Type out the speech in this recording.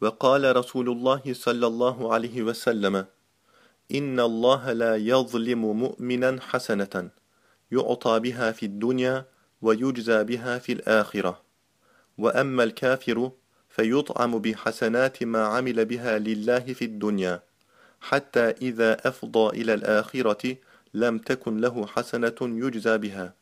وقال رسول الله صلى الله عليه وسلم إن الله لا يظلم مؤمنا حسنة يعطى بها في الدنيا ويجزى بها في الآخرة. وأما الكافر فيطعم بحسنات ما عمل بها لله في الدنيا حتى إذا أفضى إلى الآخرة لم تكن له حسنة يجزى بها.